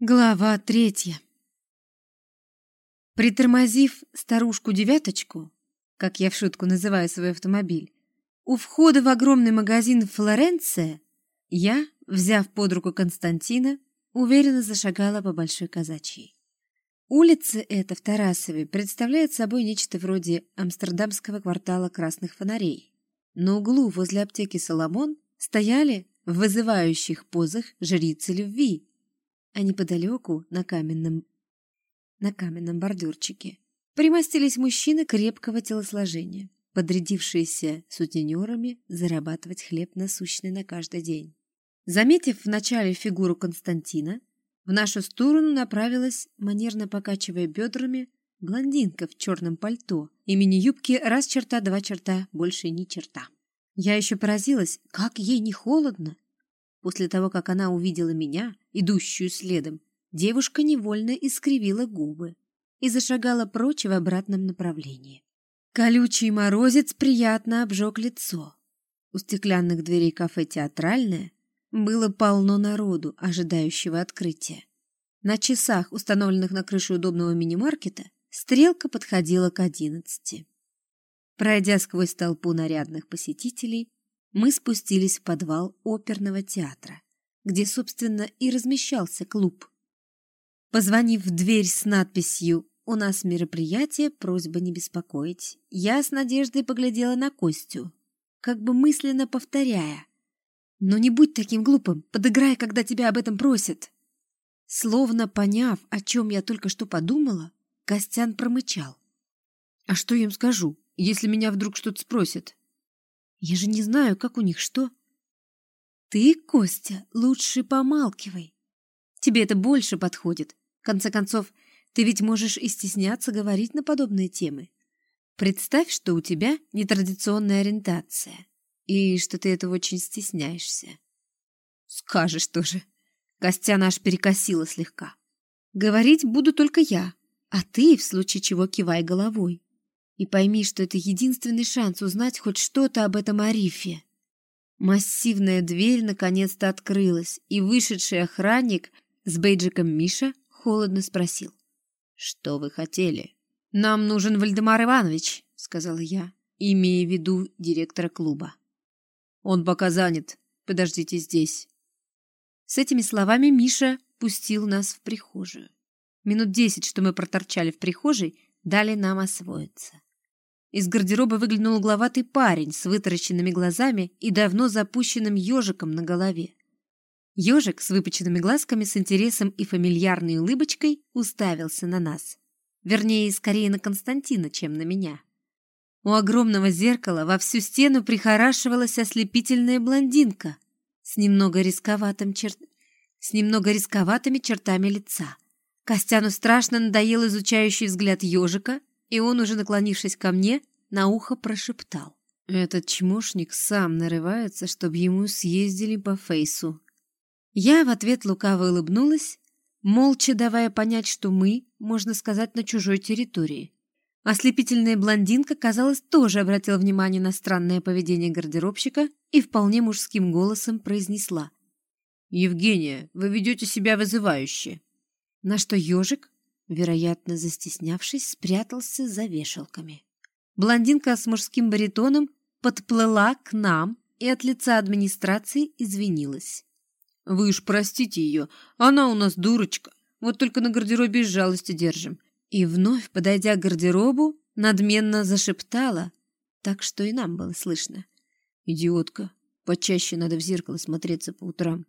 Глава третья. Притормозив старушку-девяточку, как я в шутку называю свой автомобиль, у входа в огромный магазин Флоренция, я, взяв под руку Константина, уверенно зашагала по Большой Казачьей. Улица эта в Тарасове представляет собой нечто вроде амстердамского квартала красных фонарей. На углу возле аптеки «Соломон» стояли в вызывающих позах жрицы любви, а неподалеку, на каменном, на каменном бордюрчике, примостились мужчины крепкого телосложения, подрядившиеся сутенерами зарабатывать хлеб насущный на каждый день. Заметив вначале фигуру Константина, в нашу сторону направилась, манерно покачивая бедрами, блондинка в черном пальто и мини-юбке раз черта, два черта, больше ни черта. Я еще поразилась, как ей не холодно, После того, как она увидела меня, идущую следом, девушка невольно искривила губы и зашагала прочь в обратном направлении. Колючий морозец приятно обжег лицо. У стеклянных дверей кафе «Театральное» было полно народу, ожидающего открытия. На часах, установленных на крыше удобного мини-маркета, стрелка подходила к одиннадцати. Пройдя сквозь толпу нарядных посетителей, мы спустились в подвал оперного театра, где, собственно, и размещался клуб. Позвонив в дверь с надписью «У нас мероприятие, просьба не беспокоить», я с надеждой поглядела на Костю, как бы мысленно повторяя «Но не будь таким глупым, подыграй, когда тебя об этом просят». Словно поняв, о чем я только что подумала, Костян промычал. «А что я им скажу, если меня вдруг что-то спросят?» Я же не знаю, как у них что. Ты, Костя, лучше помалкивай. Тебе это больше подходит. В конце концов, ты ведь можешь и стесняться говорить на подобные темы. Представь, что у тебя нетрадиционная ориентация, и что ты этого очень стесняешься. Скажешь тоже. Костя наш перекосила слегка. Говорить буду только я, а ты, в случае чего, кивай головой. И пойми, что это единственный шанс узнать хоть что-то об этом Арифе. Массивная дверь наконец-то открылась, и вышедший охранник с бейджиком Миша холодно спросил. «Что вы хотели?» «Нам нужен Вальдемар Иванович», — сказала я, имея в виду директора клуба. «Он пока занят. Подождите здесь». С этими словами Миша пустил нас в прихожую. Минут десять, что мы проторчали в прихожей, дали нам освоиться. Из гардероба выглянул угловатый парень с вытаращенными глазами и давно запущенным ежиком на голове. Ежик с выпученными глазками с интересом и фамильярной улыбочкой уставился на нас. Вернее, скорее на Константина, чем на меня. У огромного зеркала во всю стену прихорашивалась ослепительная блондинка с немного рисковатым чер... с немного рисковатыми чертами лица. Костяну страшно надоел изучающий взгляд ежика, и он, уже наклонившись ко мне, на ухо прошептал. Этот чмошник сам нарывается, чтобы ему съездили по фейсу. Я в ответ лукаво улыбнулась, молча давая понять, что мы, можно сказать, на чужой территории. Ослепительная блондинка, казалось, тоже обратила внимание на странное поведение гардеробщика и вполне мужским голосом произнесла. «Евгения, вы ведете себя вызывающе». На что ежик, вероятно, застеснявшись, спрятался за вешалками. Блондинка с мужским баритоном подплыла к нам и от лица администрации извинилась. «Вы уж простите ее, она у нас дурочка, вот только на гардеробе из жалости держим». И вновь, подойдя к гардеробу, надменно зашептала, так что и нам было слышно. «Идиотка, почаще надо в зеркало смотреться по утрам».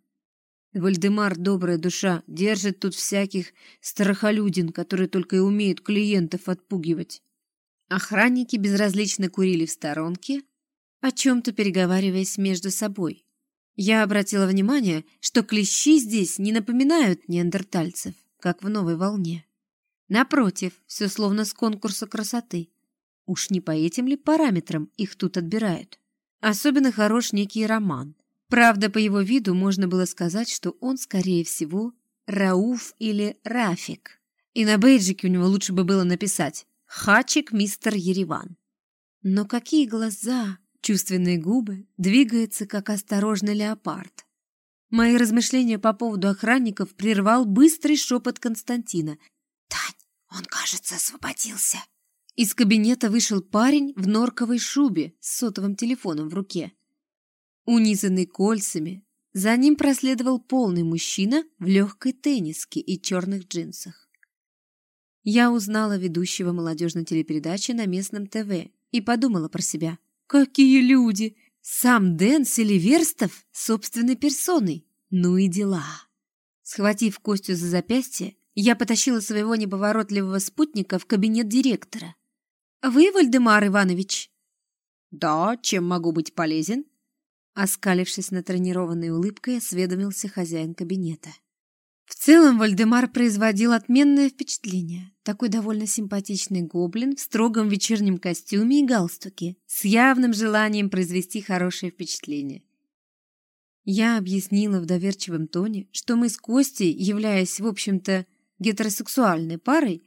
Вальдемар, добрая душа, держит тут всяких страхолюдин, которые только и умеют клиентов отпугивать. Охранники безразлично курили в сторонке, о чем-то переговариваясь между собой. Я обратила внимание, что клещи здесь не напоминают неандертальцев, как в новой волне. Напротив, все словно с конкурса красоты. Уж не по этим ли параметрам их тут отбирают? Особенно хорош некий роман. Правда, по его виду можно было сказать, что он, скорее всего, Рауф или Рафик. И на бейджике у него лучше бы было написать «Хачик мистер Ереван». Но какие глаза, чувственные губы, двигается, как осторожный леопард. Мои размышления по поводу охранников прервал быстрый шепот Константина. «Тань, он, кажется, освободился». Из кабинета вышел парень в норковой шубе с сотовым телефоном в руке. Унизанный кольцами, за ним проследовал полный мужчина в легкой тенниске и черных джинсах. Я узнала ведущего молодежной телепередачи на местном ТВ и подумала про себя. Какие люди! Сам Дэн Селиверстов собственной персоной. Ну и дела. Схватив Костю за запястье, я потащила своего неповоротливого спутника в кабинет директора. «Вы, Вальдемар Иванович?» «Да, чем могу быть полезен?» Оскалившись натренированной улыбкой, осведомился хозяин кабинета. В целом Вальдемар производил отменное впечатление. Такой довольно симпатичный гоблин в строгом вечернем костюме и галстуке, с явным желанием произвести хорошее впечатление. Я объяснила в доверчивом тоне, что мы с Костей, являясь, в общем-то, гетеросексуальной парой,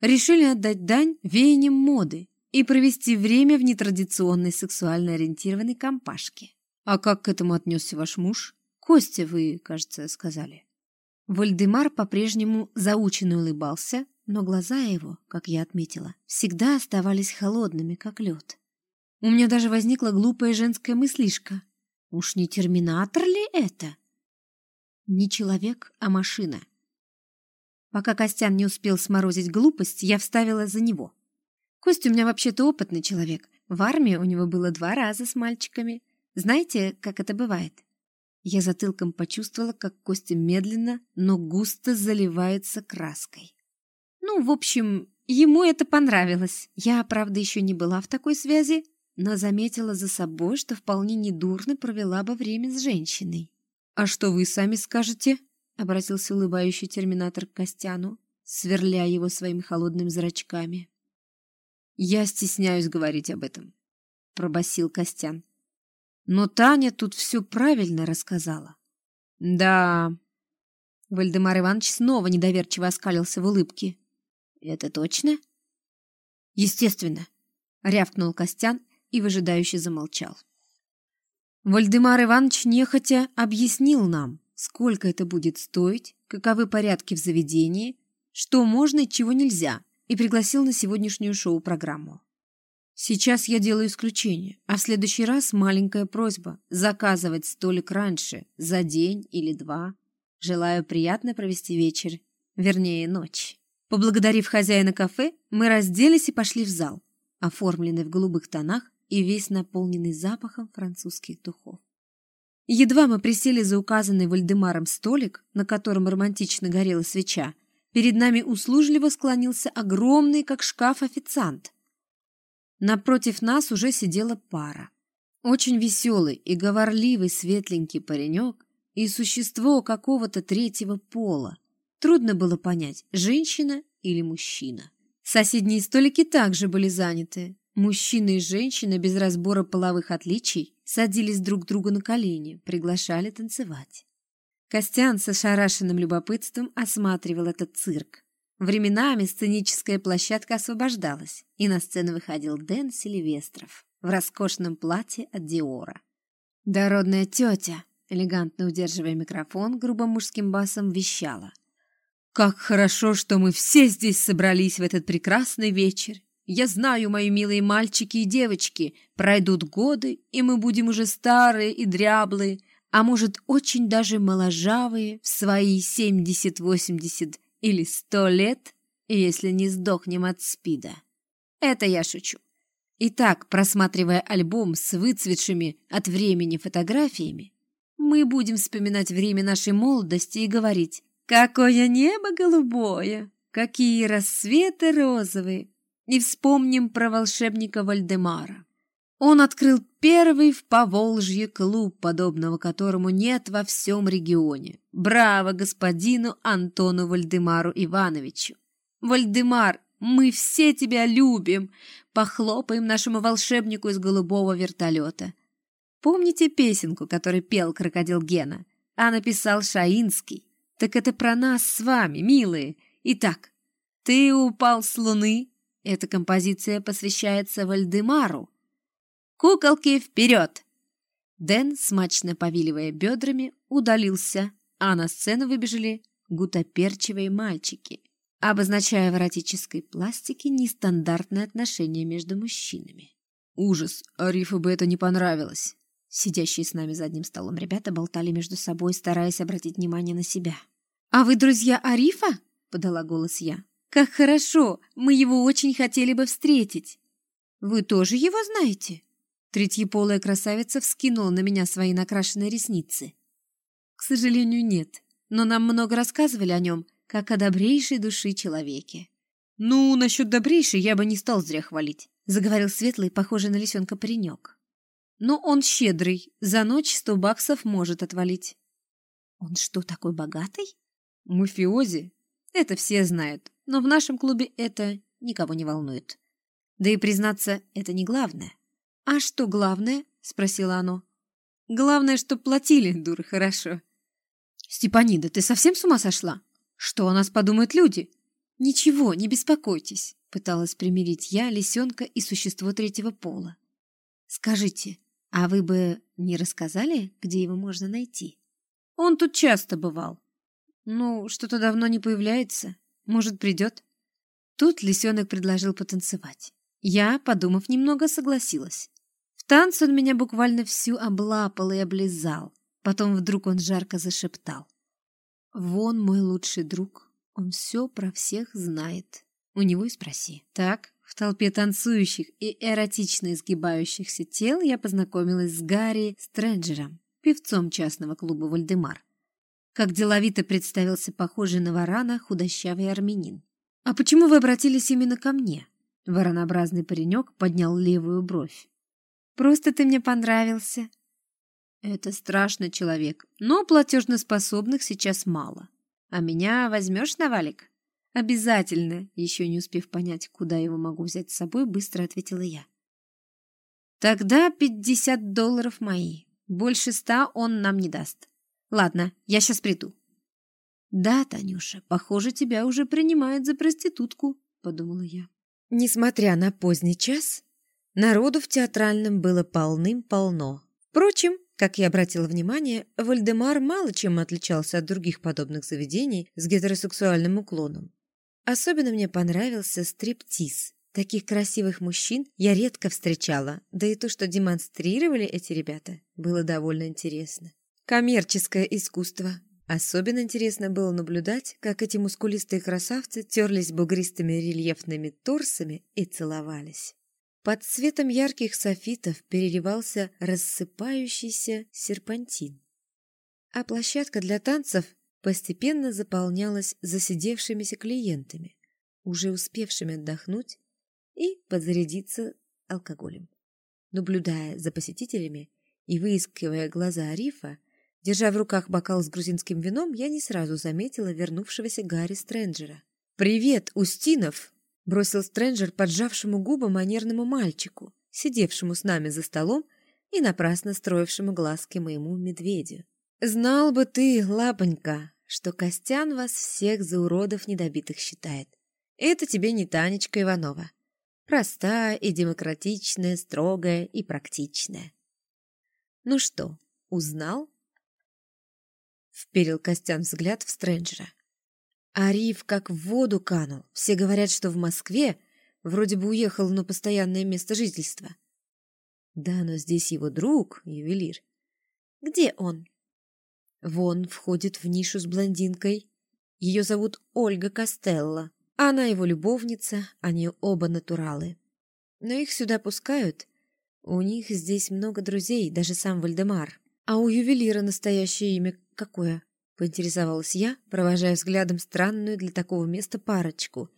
решили отдать дань веяниям моды и провести время в нетрадиционной сексуально ориентированной компашке. «А как к этому отнесся ваш муж?» «Костя, вы, кажется, сказали». Вальдемар по-прежнему заученно улыбался, но глаза его, как я отметила, всегда оставались холодными, как лед. У меня даже возникла глупая женская мыслишка. Уж не терминатор ли это? Не человек, а машина. Пока Костян не успел сморозить глупость, я вставила за него. Костя у меня вообще-то опытный человек. В армии у него было два раза с мальчиками. Знаете, как это бывает? Я затылком почувствовала, как Костя медленно, но густо заливается краской. Ну, в общем, ему это понравилось. Я, правда, еще не была в такой связи, но заметила за собой, что вполне недурно провела бы время с женщиной. «А что вы сами скажете?» — обратился улыбающий терминатор к Костяну, сверля его своими холодными зрачками. «Я стесняюсь говорить об этом», — пробасил Костян. Но Таня тут все правильно рассказала. Да. Вальдемар Иванович снова недоверчиво оскалился в улыбке. Это точно? Естественно, рявкнул Костян и выжидающе замолчал. Вальдемар Иванович нехотя объяснил нам, сколько это будет стоить, каковы порядки в заведении, что можно и чего нельзя, и пригласил на сегодняшнюю шоу-программу. Сейчас я делаю исключение, а в следующий раз маленькая просьба – заказывать столик раньше, за день или два. Желаю приятно провести вечер, вернее, ночь. Поблагодарив хозяина кафе, мы разделись и пошли в зал, оформленный в голубых тонах и весь наполненный запахом французских духов. Едва мы присели за указанный Вальдемаром столик, на котором романтично горела свеча, перед нами услужливо склонился огромный, как шкаф, официант – Напротив нас уже сидела пара. Очень веселый и говорливый светленький паренек и существо какого-то третьего пола. Трудно было понять, женщина или мужчина. Соседние столики также были заняты. Мужчина и женщина без разбора половых отличий садились друг другу на колени, приглашали танцевать. Костян с ошарашенным любопытством осматривал этот цирк. Временами сценическая площадка освобождалась, и на сцену выходил Дэн Сильвестров в роскошном платье от Диора. Дородная тетя, элегантно удерживая микрофон, грубо мужским басом вещала. «Как хорошо, что мы все здесь собрались в этот прекрасный вечер. Я знаю, мои милые мальчики и девочки, пройдут годы, и мы будем уже старые и дряблые, а может, очень даже моложавые в свои семьдесят-восемьдесят или сто лет, если не сдохнем от спида. Это я шучу. Итак, просматривая альбом с выцветшими от времени фотографиями, мы будем вспоминать время нашей молодости и говорить «Какое небо голубое! Какие рассветы розовые!» И вспомним про волшебника Вальдемара. Он открыл первый в Поволжье клуб, подобного которому нет во всем регионе. Браво господину Антону Вальдемару Ивановичу! Вальдемар, мы все тебя любим! Похлопаем нашему волшебнику из голубого вертолета. Помните песенку, которую пел крокодил Гена? А написал Шаинский. Так это про нас с вами, милые. Итак, ты упал с луны. Эта композиция посвящается Вальдемару. Куколки вперед! Дэн, смачно повиливая бедрами, удалился, а на сцену выбежали гутоперчивые мальчики, обозначая в эротической пластике нестандартные отношения между мужчинами. Ужас, Арифу бы это не понравилось. Сидящие с нами за одним столом ребята болтали между собой, стараясь обратить внимание на себя. «А вы друзья Арифа?» — подала голос я. «Как хорошо! Мы его очень хотели бы встретить!» «Вы тоже его знаете?» Третьеполая красавица вскинула на меня свои накрашенные ресницы. «К сожалению, нет, но нам много рассказывали о нем, как о добрейшей души человеке». «Ну, насчет добрейшей я бы не стал зря хвалить», — заговорил светлый, похожий на лисенка паренек. «Но он щедрый, за ночь сто баксов может отвалить». «Он что, такой богатый?» «Мафиози? Это все знают, но в нашем клубе это никого не волнует. Да и, признаться, это не главное. «А что главное?» — спросила оно. «Главное, что платили, дура, хорошо». «Степанида, ты совсем с ума сошла? Что о нас подумают люди?» «Ничего, не беспокойтесь», — пыталась примирить я, лисенка и существо третьего пола. «Скажите, а вы бы не рассказали, где его можно найти?» «Он тут часто бывал». «Ну, что-то давно не появляется. Может, придет?» Тут лисенок предложил потанцевать. Я, подумав немного, согласилась. В танце он меня буквально всю облапал и облизал. Потом вдруг он жарко зашептал. «Вон мой лучший друг, он все про всех знает. У него и спроси». Так, в толпе танцующих и эротично изгибающихся тел я познакомилась с Гарри Стрэнджером, певцом частного клуба «Вальдемар». Как деловито представился похожий на варана худощавый армянин. «А почему вы обратились именно ко мне?» Воронообразный паренек поднял левую бровь. «Просто ты мне понравился». «Это страшный человек, но платежноспособных сейчас мало. А меня возьмешь на валик?» «Обязательно», еще не успев понять, куда его могу взять с собой, быстро ответила я. «Тогда пятьдесят долларов мои. Больше ста он нам не даст. Ладно, я сейчас приду». «Да, Танюша, похоже, тебя уже принимают за проститутку», — подумала я. Несмотря на поздний час, народу в театральном было полным-полно. Впрочем, как я обратила внимание, Вальдемар мало чем отличался от других подобных заведений с гетеросексуальным уклоном. Особенно мне понравился стриптиз. Таких красивых мужчин я редко встречала, да и то, что демонстрировали эти ребята, было довольно интересно. Коммерческое искусство, Особенно интересно было наблюдать, как эти мускулистые красавцы терлись бугристыми рельефными торсами и целовались. Под светом ярких софитов переливался рассыпающийся серпантин. А площадка для танцев постепенно заполнялась засидевшимися клиентами, уже успевшими отдохнуть и подзарядиться алкоголем. Наблюдая за посетителями и выискивая глаза Арифа, Держа в руках бокал с грузинским вином, я не сразу заметила вернувшегося Гарри Стрэнджера. «Привет, Устинов!» — бросил Стрэнджер поджавшему губы манерному мальчику, сидевшему с нами за столом и напрасно строившему глазки моему медведю. «Знал бы ты, лапонька, что Костян вас всех за уродов недобитых считает. Это тебе не Танечка Иванова. Простая и демократичная, строгая и практичная. Ну что, узнал?» Вперил Костян взгляд в Стрэнджера. Ариф как в воду канул. Все говорят, что в Москве вроде бы уехал на постоянное место жительства. Да, но здесь его друг, ювелир. Где он? Вон входит в нишу с блондинкой. Ее зовут Ольга Костелло. Она его любовница, они оба натуралы. Но их сюда пускают. У них здесь много друзей, даже сам Вальдемар. А у ювелира настоящее имя какое?» — поинтересовалась я, провожая взглядом странную для такого места парочку.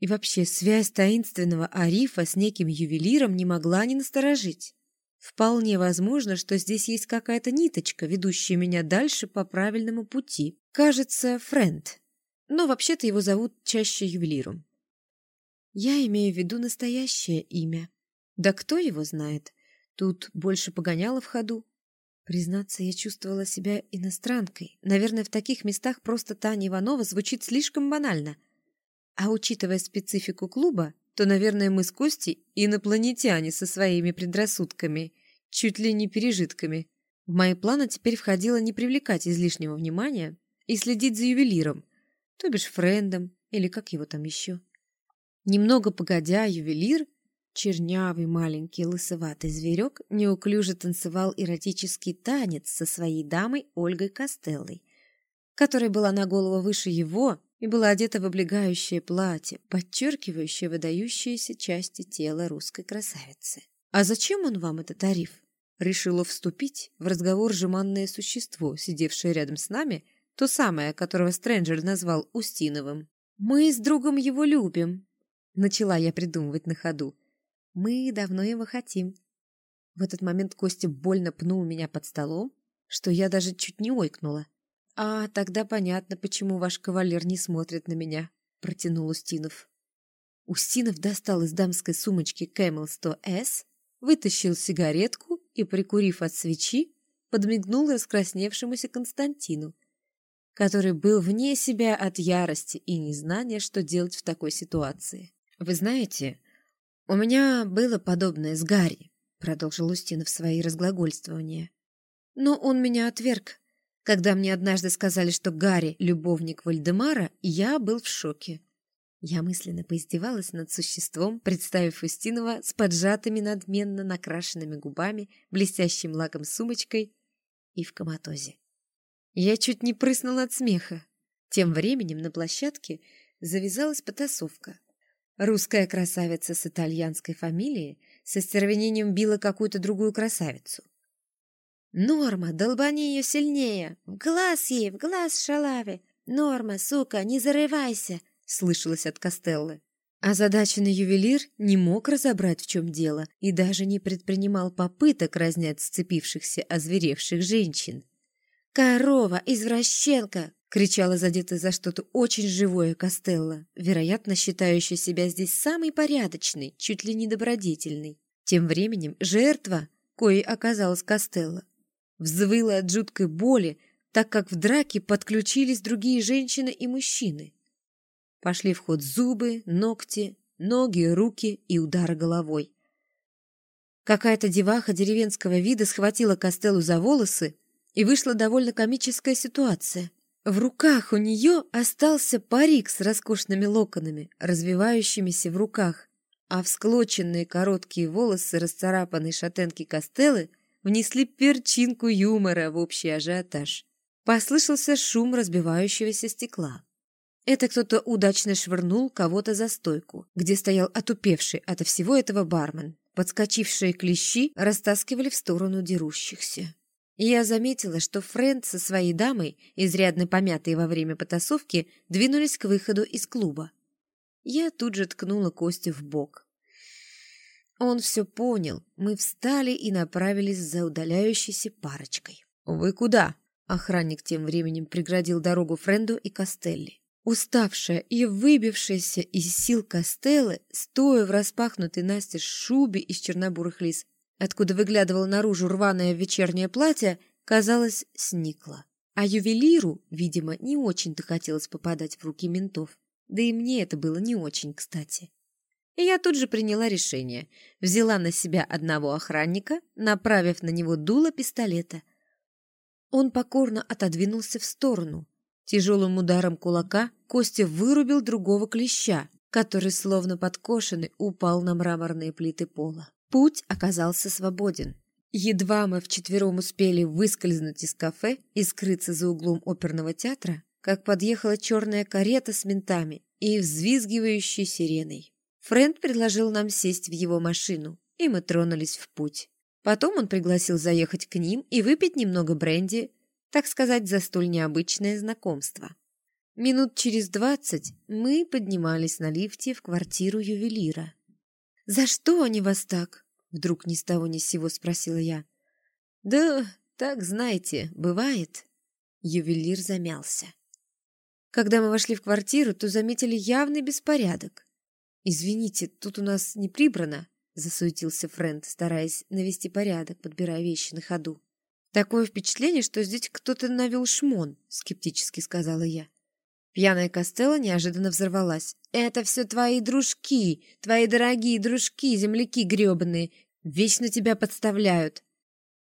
И вообще, связь таинственного Арифа с неким ювелиром не могла не насторожить. Вполне возможно, что здесь есть какая-то ниточка, ведущая меня дальше по правильному пути. Кажется, Френд. Но вообще-то его зовут чаще ювелиром. Я имею в виду настоящее имя. Да кто его знает? Тут больше погоняло в ходу. Признаться, я чувствовала себя иностранкой. Наверное, в таких местах просто Таня Иванова звучит слишком банально. А учитывая специфику клуба, то, наверное, мы с Костей инопланетяне со своими предрассудками. чуть ли не пережитками. В мои планы теперь входило не привлекать излишнего внимания и следить за ювелиром, то бишь френдом или как его там еще. Немного погодя, ювелир, чернявый маленький лысоватый зверек, неуклюже танцевал эротический танец со своей дамой Ольгой Костеллой, которая была на голову выше его и была одета в облегающее платье, подчеркивающее выдающиеся части тела русской красавицы. «А зачем он вам, этот тариф?» Решила вступить в разговор жеманное существо, сидевшее рядом с нами, то самое, которого Стрэнджер назвал Устиновым. «Мы с другом его любим», — начала я придумывать на ходу. «Мы давно его хотим». В этот момент Костя больно пнул меня под столом, что я даже чуть не ойкнула. «А, тогда понятно, почему ваш кавалер не смотрит на меня», — протянул Устинов. Устинов достал из дамской сумочки Camel 100S, вытащил сигаретку и, прикурив от свечи, подмигнул раскрасневшемуся Константину, который был вне себя от ярости и незнания, что делать в такой ситуации. «Вы знаете, у меня было подобное с Гарри», — продолжил Устинов свои разглагольствования. «Но он меня отверг. Когда мне однажды сказали, что Гарри — любовник Вальдемара, я был в шоке. Я мысленно поиздевалась над существом, представив Устинова с поджатыми надменно накрашенными губами, блестящим лаком сумочкой и в коматозе. Я чуть не прыснула от смеха. Тем временем на площадке завязалась потасовка. Русская красавица с итальянской фамилией со стервенением била какую-то другую красавицу. «Норма, долбани ее сильнее! В глаз ей, в глаз шалаве! Норма, сука, не зарывайся!» — слышалось от Костеллы. Озадаченный ювелир не мог разобрать, в чем дело, и даже не предпринимал попыток разнять сцепившихся, озверевших женщин. «Корова, извращенка!» — кричала задетая за что-то очень живое Костелло, вероятно, считающая себя здесь самой порядочной, чуть ли не добродетельной. Тем временем жертва, коей оказалась Костелло, взвыла от жуткой боли, так как в драке подключились другие женщины и мужчины. Пошли в ход зубы, ногти, ноги, руки и удары головой. Какая-то деваха деревенского вида схватила Костеллу за волосы и вышла довольно комическая ситуация. В руках у нее остался парик с роскошными локонами, развивающимися в руках, а всклоченные короткие волосы расцарапанной шатенки Костеллы внесли перчинку юмора в общий ажиотаж. Послышался шум разбивающегося стекла. Это кто-то удачно швырнул кого-то за стойку, где стоял отупевший от всего этого бармен. Подскочившие клещи растаскивали в сторону дерущихся я заметила, что Фрэнд со своей дамой, изрядно помятые во время потасовки, двинулись к выходу из клуба. Я тут же ткнула Костю в бок. Он все понял. Мы встали и направились за удаляющейся парочкой. «Вы куда?» Охранник тем временем преградил дорогу Френду и Костелли. Уставшая и выбившаяся из сил Костеллы, стоя в распахнутой настежь шубе из чернобурых лис, откуда выглядывало наружу рваное вечернее платье, казалось, сникла. А ювелиру, видимо, не очень-то хотелось попадать в руки ментов. Да и мне это было не очень кстати. И я тут же приняла решение. Взяла на себя одного охранника, направив на него дуло пистолета. Он покорно отодвинулся в сторону. Тяжелым ударом кулака Костя вырубил другого клеща, который, словно подкошенный, упал на мраморные плиты пола. Путь оказался свободен. Едва мы вчетвером успели выскользнуть из кафе и скрыться за углом оперного театра, как подъехала черная карета с ментами и взвизгивающей сиреной. Фрэнд предложил нам сесть в его машину, и мы тронулись в путь. Потом он пригласил заехать к ним и выпить немного бренди, так сказать, за столь необычное знакомство. Минут через двадцать мы поднимались на лифте в квартиру ювелира. «За что они вас так?» — вдруг ни с того ни с сего спросила я. «Да, так, знаете, бывает». Ювелир замялся. Когда мы вошли в квартиру, то заметили явный беспорядок. «Извините, тут у нас не прибрано», — засуетился Фрэнд, стараясь навести порядок, подбирая вещи на ходу. «Такое впечатление, что здесь кто-то навел шмон», — скептически сказала я. Пьяная Костелла неожиданно взорвалась. «Это все твои дружки, твои дорогие дружки, земляки гребаные. Вечно тебя подставляют.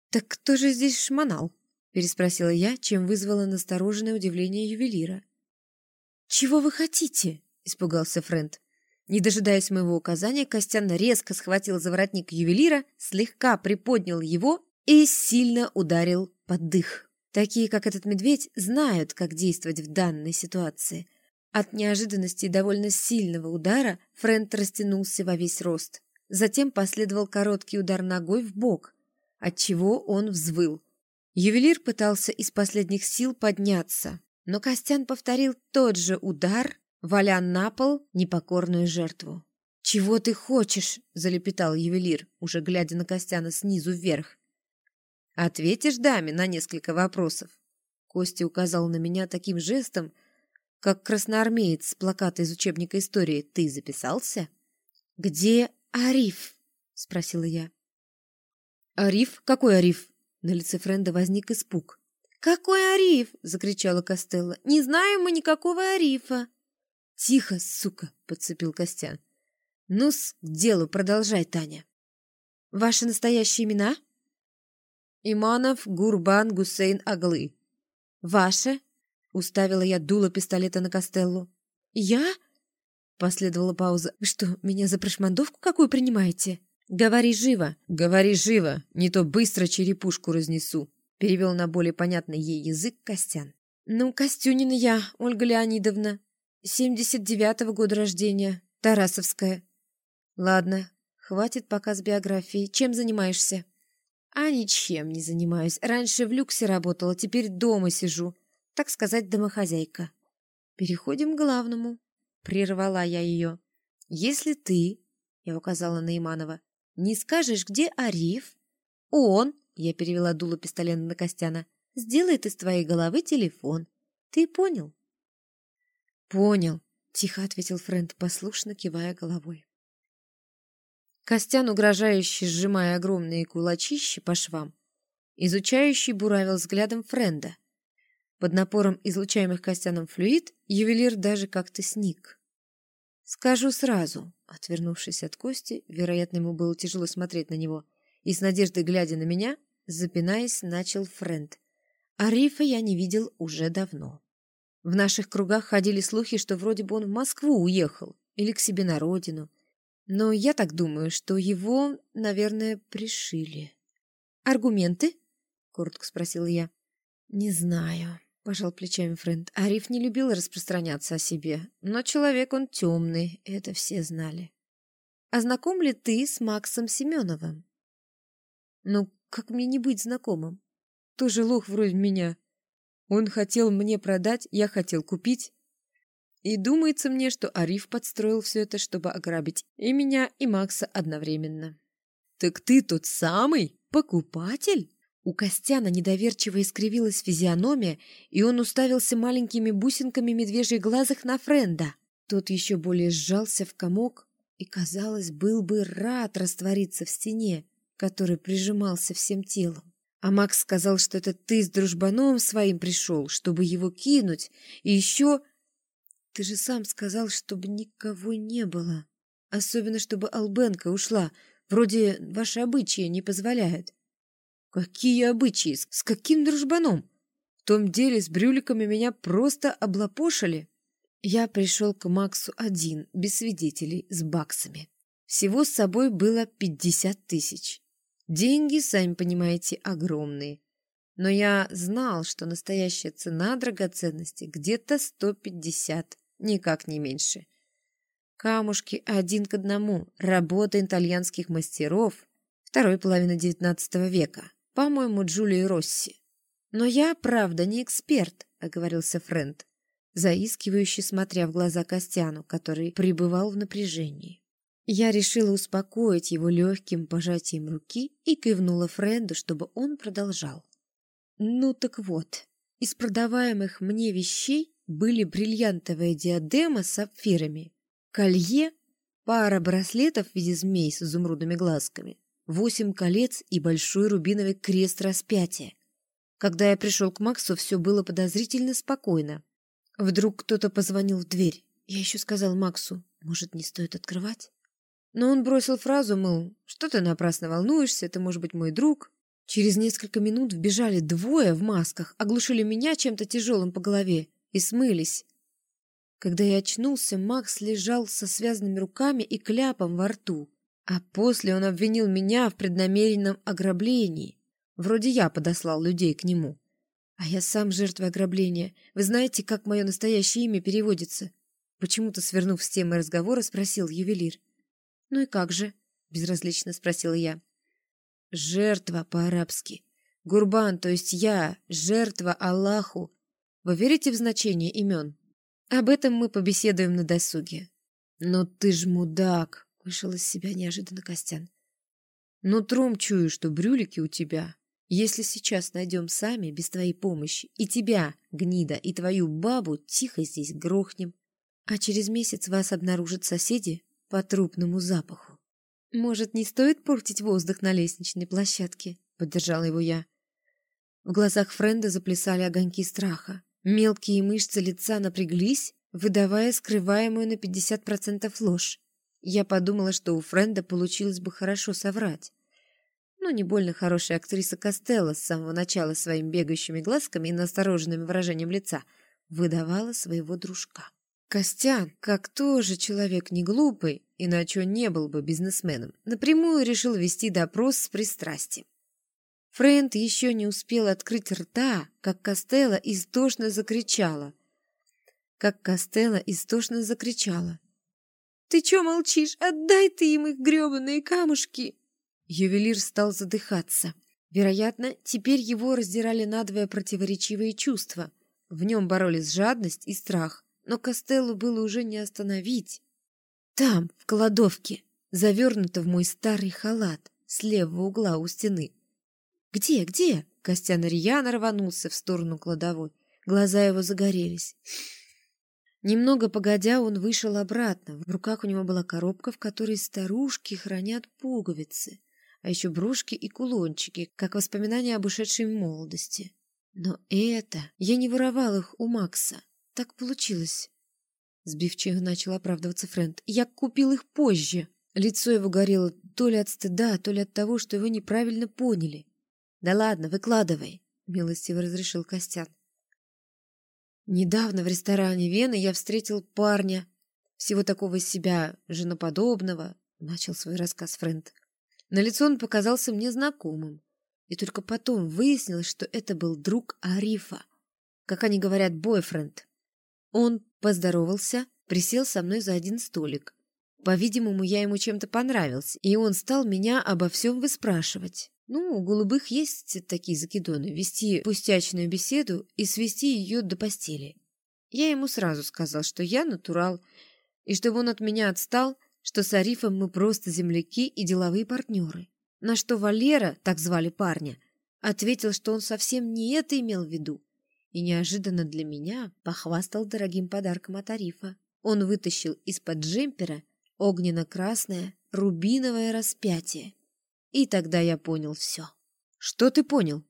«Так кто же здесь шмонал?» — переспросила я, чем вызвала настороженное удивление ювелира. «Чего вы хотите?» — испугался Фрэнд. Не дожидаясь моего указания, Костян резко схватил за воротник ювелира, слегка приподнял его и сильно ударил под дых. Такие, как этот медведь, знают, как действовать в данной ситуации. От неожиданности и довольно сильного удара Фрэнд растянулся во весь рост. Затем последовал короткий удар ногой в бок, отчего он взвыл. Ювелир пытался из последних сил подняться, но Костян повторил тот же удар, валя на пол непокорную жертву. «Чего ты хочешь?» — залепетал ювелир, уже глядя на Костяна снизу вверх. «Ответишь даме на несколько вопросов?» Костя указал на меня таким жестом, как красноармеец с плаката из учебника истории. «Ты записался?» «Где Ариф?» — спросила я. «Ариф? Какой Ариф?» На лице Френда возник испуг. «Какой Ариф?» — закричала Костелло. «Не знаем мы никакого Арифа!» «Тихо, сука!» — подцепил Костян. «Ну-с, к делу продолжай, Таня». «Ваши настоящие имена?» «Иманов Гурбан Гусейн Аглы». «Ваше?» — уставила я дуло пистолета на Костеллу. «Я?» — последовала пауза. «Вы что, меня за прошмандовку какую принимаете?» «Говори живо, говори живо, не то быстро черепушку разнесу», — перевел на более понятный ей язык Костян. «Ну, Костюнина я, Ольга Леонидовна, семьдесят девятого года рождения, Тарасовская». «Ладно, хватит пока с биографией. Чем занимаешься?» «А ничем не занимаюсь. Раньше в люксе работала, теперь дома сижу. Так сказать, домохозяйка». «Переходим к главному», — прервала я ее. «Если ты...» — я указала на Иманова не скажешь, где Ариф? Он, я перевела дуло пистолета на Костяна, сделает из твоей головы телефон. Ты понял? Понял, тихо ответил Фрэнд, послушно кивая головой. Костян, угрожающе сжимая огромные кулачищи по швам, изучающий буравил взглядом Френда. Под напором излучаемых Костяном флюид ювелир даже как-то сник. Скажу сразу, Отвернувшись от Кости, вероятно, ему было тяжело смотреть на него, и с надеждой глядя на меня, запинаясь, начал Фрэнд. А Рифа я не видел уже давно. В наших кругах ходили слухи, что вроде бы он в Москву уехал или к себе на родину. Но я так думаю, что его, наверное, пришили. «Аргументы?» — коротко спросил я. «Не знаю», пожал плечами Фрэнд. Ариф не любил распространяться о себе, но человек он темный, это все знали. А знаком ли ты с Максом Семеновым? Ну, как мне не быть знакомым? Тоже лох вроде меня. Он хотел мне продать, я хотел купить. И думается мне, что Ариф подстроил все это, чтобы ограбить и меня, и Макса одновременно. «Так ты тот самый покупатель?» У Костяна недоверчиво искривилась физиономия, и он уставился маленькими бусинками медвежьих глазах на Френда. Тот еще более сжался в комок и, казалось, был бы рад раствориться в стене, который прижимался всем телом. А Макс сказал, что это ты с дружбаном своим пришел, чтобы его кинуть, и еще... Ты же сам сказал, чтобы никого не было. Особенно, чтобы Албенка ушла. Вроде ваши обычаи не позволяют. Какие обычаи? С каким дружбаном? В том деле с брюликами меня просто облапошили. Я пришел к Максу один, без свидетелей, с баксами. Всего с собой было пятьдесят тысяч. Деньги, сами понимаете, огромные. Но я знал, что настоящая цена драгоценности где-то сто пятьдесят, никак не меньше. Камушки один к одному, работа итальянских мастеров второй половины девятнадцатого века. По-моему, Джулии Росси. Но я, правда, не эксперт, оговорился Фрэнд, заискивающе смотря в глаза Костяну, который пребывал в напряжении. Я решила успокоить его легким пожатием руки и кивнула Френду, чтобы он продолжал. Ну так вот, из продаваемых мне вещей были бриллиантовая диадема с сапфирами, колье, пара браслетов в виде змей с изумрудными глазками, восемь колец и большой рубиновый крест распятия. Когда я пришел к Максу, все было подозрительно спокойно. Вдруг кто-то позвонил в дверь. Я еще сказал Максу, может, не стоит открывать? Но он бросил фразу, мол, что ты напрасно волнуешься, это может быть мой друг. Через несколько минут вбежали двое в масках, оглушили меня чем-то тяжелым по голове и смылись. Когда я очнулся, Макс лежал со связанными руками и кляпом во рту. А после он обвинил меня в преднамеренном ограблении. Вроде я подослал людей к нему. А я сам жертва ограбления. Вы знаете, как мое настоящее имя переводится? Почему-то, свернув с темы разговора, спросил ювелир. «Ну и как же?» — безразлично спросила я. «Жертва по-арабски. Гурбан, то есть я, жертва Аллаху. Вы верите в значение имен?» Об этом мы побеседуем на досуге. «Но ты ж мудак!» — вышел из себя неожиданно Костян. «Нутром чую, что брюлики у тебя. Если сейчас найдем сами, без твоей помощи, и тебя, гнида, и твою бабу тихо здесь грохнем, а через месяц вас обнаружат соседи по трупному запаху. Может, не стоит портить воздух на лестничной площадке?» — поддержала его я. В глазах Френда заплясали огоньки страха. Мелкие мышцы лица напряглись, выдавая скрываемую на 50% ложь. Я подумала, что у Френда получилось бы хорошо соврать. Но не больно хорошая актриса Костелло с самого начала своими бегающими глазками и настороженным выражением лица выдавала своего дружка. Костян, как тоже человек не глупый, иначе он не был бы бизнесменом, напрямую решил вести допрос с пристрастием. Фрэнд еще не успел открыть рта, как Костелло истошно закричала. Как Костелло истошно закричала. «Ты че молчишь? Отдай ты им их гребаные камушки!» Ювелир стал задыхаться. Вероятно, теперь его раздирали надвое противоречивые чувства. В нем боролись жадность и страх, но Костеллу было уже не остановить. Там, в кладовке, завернуто в мой старый халат, с левого угла у стены, «Где, где?» Костян рьяно рванулся в сторону кладовой. Глаза его загорелись. Немного погодя, он вышел обратно. В руках у него была коробка, в которой старушки хранят пуговицы, а еще брошки и кулончики, как воспоминания об ушедшей молодости. Но это... Я не воровал их у Макса. Так получилось. Сбивчиво начал оправдываться Фрэнд. Я купил их позже. Лицо его горело то ли от стыда, то ли от того, что его неправильно поняли. «Да ладно, выкладывай», — милостиво разрешил Костян. Недавно в ресторане Вены я встретил парня, всего такого из себя женоподобного, — начал свой рассказ Фрэнд. На лицо он показался мне знакомым, и только потом выяснилось, что это был друг Арифа, как они говорят, бойфренд. Он поздоровался, присел со мной за один столик. По-видимому, я ему чем-то понравился, и он стал меня обо всем выспрашивать. Ну, у голубых есть такие закидоны — вести пустячную беседу и свести ее до постели. Я ему сразу сказал, что я натурал, и чтобы он от меня отстал, что с Арифом мы просто земляки и деловые партнеры. На что Валера, так звали парня, ответил, что он совсем не это имел в виду, и неожиданно для меня похвастал дорогим подарком от Арифа. Он вытащил из-под джемпера огненно-красное рубиновое распятие и тогда я понял все. «Что ты понял?»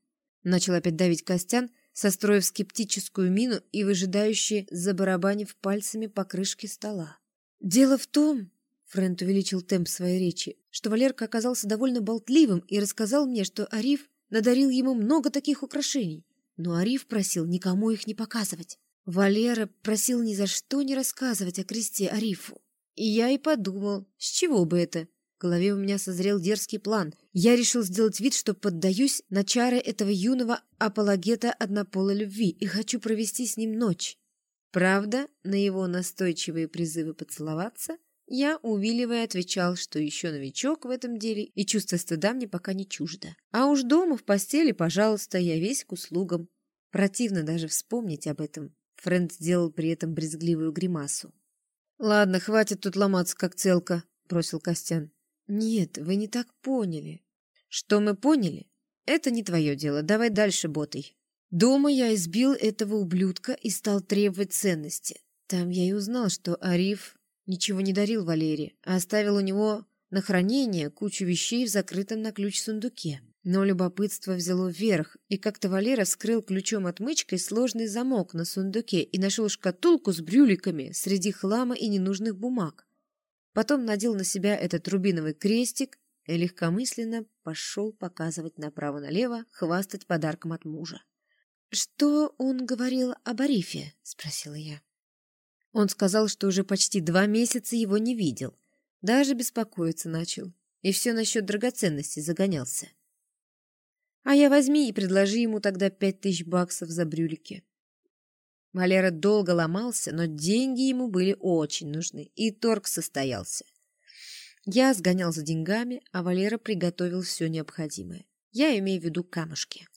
Начал опять давить Костян, состроив скептическую мину и выжидающий, забарабанив пальцами по крышке стола. «Дело в том...» Фрэнт увеличил темп своей речи, что Валерка оказался довольно болтливым и рассказал мне, что Ариф надарил ему много таких украшений, но Ариф просил никому их не показывать. Валера просил ни за что не рассказывать о кресте Арифу. И я и подумал, с чего бы это? В голове у меня созрел дерзкий план. Я решил сделать вид, что поддаюсь на чары этого юного апологета однополой любви и хочу провести с ним ночь. Правда, на его настойчивые призывы поцеловаться я, увиливая, отвечал, что еще новичок в этом деле и чувство стыда мне пока не чуждо. А уж дома в постели, пожалуйста, я весь к услугам. Противно даже вспомнить об этом. Фрэнд сделал при этом брезгливую гримасу. «Ладно, хватит тут ломаться, как целка», — бросил Костян. «Нет, вы не так поняли». «Что мы поняли? Это не твое дело. Давай дальше, ботой». Дома я избил этого ублюдка и стал требовать ценности. Там я и узнал, что Ариф ничего не дарил Валере, а оставил у него на хранение кучу вещей в закрытом на ключ сундуке. Но любопытство взяло вверх, и как-то Валера вскрыл ключом-отмычкой сложный замок на сундуке и нашел шкатулку с брюликами среди хлама и ненужных бумаг. Потом надел на себя этот рубиновый крестик, и легкомысленно пошел показывать направо-налево, хвастать подарком от мужа. «Что он говорил об Арифе?» — спросила я. Он сказал, что уже почти два месяца его не видел, даже беспокоиться начал, и все насчет драгоценностей загонялся. А я возьми и предложи ему тогда пять тысяч баксов за брюлики. Валера долго ломался, но деньги ему были очень нужны, и торг состоялся. Я сгонял за деньгами, а Валера приготовил все необходимое. Я имею в виду камушки.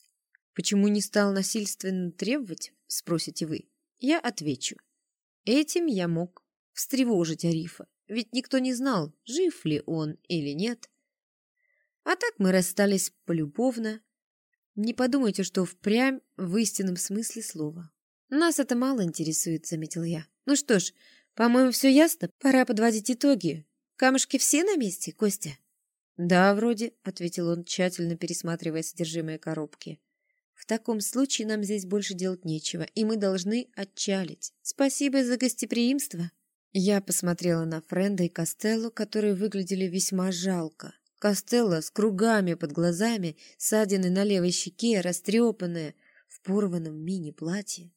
Почему не стал насильственно требовать, спросите вы? Я отвечу. Этим я мог встревожить Арифа, ведь никто не знал, жив ли он или нет. А так мы расстались полюбовно. Не подумайте, что впрямь в истинном смысле слова. Нас это мало интересует, заметил я. Ну что ж, по-моему, все ясно. Пора подводить итоги. Камушки все на месте, Костя? Да, вроде, ответил он, тщательно пересматривая содержимое коробки. В таком случае нам здесь больше делать нечего, и мы должны отчалить. Спасибо за гостеприимство. Я посмотрела на Френда и Костелло, которые выглядели весьма жалко. Костелло с кругами под глазами, ссадины на левой щеке, растрепанная, в порванном мини-платье.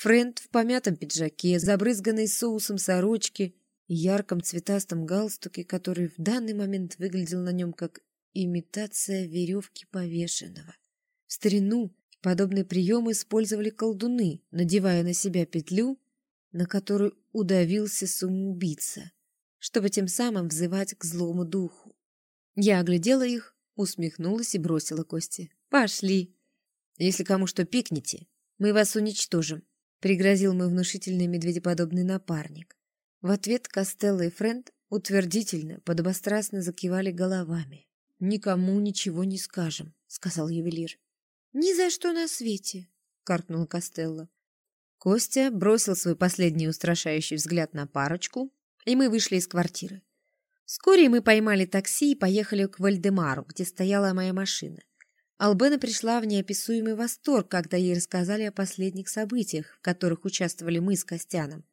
Френд в помятом пиджаке, забрызганной соусом сорочки и ярком цветастом галстуке, который в данный момент выглядел на нем как имитация веревки повешенного. В старину подобный прием использовали колдуны, надевая на себя петлю, на которую удавился самоубийца, чтобы тем самым взывать к злому духу. Я оглядела их, усмехнулась и бросила кости. «Пошли! Если кому что пикните, мы вас уничтожим. Пригрозил мой внушительный медведеподобный напарник. В ответ Костелло и Френд утвердительно, подобострастно закивали головами. «Никому ничего не скажем», — сказал ювелир. «Ни за что на свете», — каркнул Костелло. Костя бросил свой последний устрашающий взгляд на парочку, и мы вышли из квартиры. Вскоре мы поймали такси и поехали к Вальдемару, где стояла моя машина. Албена пришла в неописуемый восторг, когда ей рассказали о последних событиях, в которых участвовали мы с Костяном.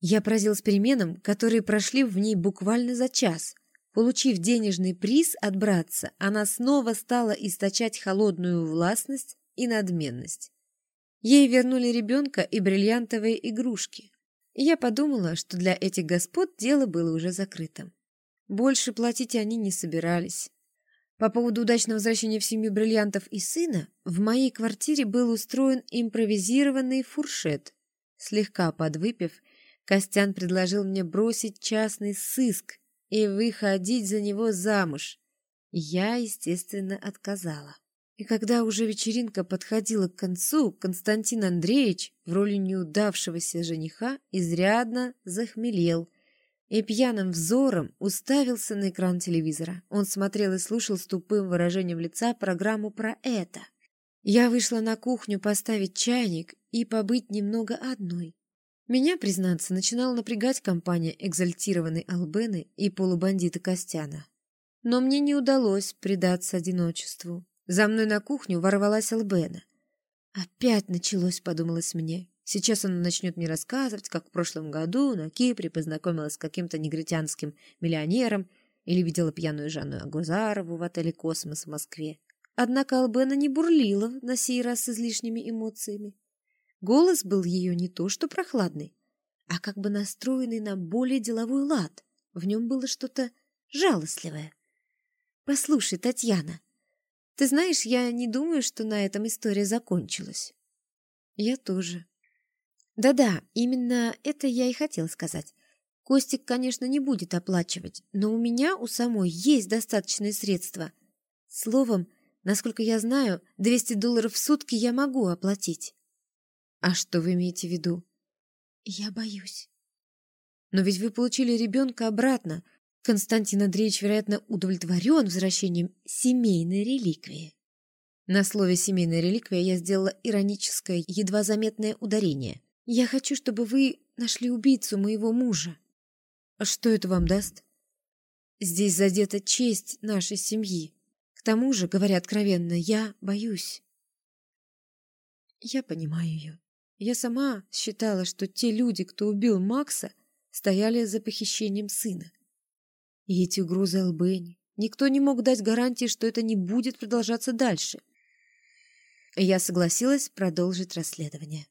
Я поразилась переменам, которые прошли в ней буквально за час. Получив денежный приз от братца, она снова стала источать холодную властность и надменность. Ей вернули ребенка и бриллиантовые игрушки. Я подумала, что для этих господ дело было уже закрыто. Больше платить они не собирались. По поводу удачного возвращения в семью бриллиантов и сына, в моей квартире был устроен импровизированный фуршет. Слегка подвыпив, Костян предложил мне бросить частный сыск и выходить за него замуж. Я, естественно, отказала. И когда уже вечеринка подходила к концу, Константин Андреевич в роли неудавшегося жениха изрядно захмелел – и пьяным взором уставился на экран телевизора. Он смотрел и слушал с тупым выражением лица программу про это. Я вышла на кухню поставить чайник и побыть немного одной. Меня, признаться, начинала напрягать компания экзальтированной Албены и полубандита Костяна. Но мне не удалось предаться одиночеству. За мной на кухню ворвалась Албена. «Опять началось», — подумалось мне. Сейчас она начнет мне рассказывать, как в прошлом году на Кипре познакомилась с каким-то негритянским миллионером или видела пьяную Жанну Агузарову в отеле «Космос» в Москве. Однако Албена не бурлила на сей раз с излишними эмоциями. Голос был ее не то что прохладный, а как бы настроенный на более деловой лад. В нем было что-то жалостливое. «Послушай, Татьяна, ты знаешь, я не думаю, что на этом история закончилась». «Я тоже», да-да, именно это я и хотел сказать. Костик, конечно, не будет оплачивать, но у меня у самой есть достаточные средства. Словом, насколько я знаю, 200 долларов в сутки я могу оплатить. А что вы имеете в виду? Я боюсь. Но ведь вы получили ребенка обратно. Константин Андреевич, вероятно, удовлетворен возвращением семейной реликвии. На слове «семейная реликвия» я сделала ироническое, едва заметное ударение. Я хочу, чтобы вы нашли убийцу моего мужа. А что это вам даст? Здесь задета честь нашей семьи. К тому же, говоря откровенно, я боюсь. Я понимаю ее. Я сама считала, что те люди, кто убил Макса, стояли за похищением сына. И эти угрозы Албэни, Никто не мог дать гарантии, что это не будет продолжаться дальше. Я согласилась продолжить расследование.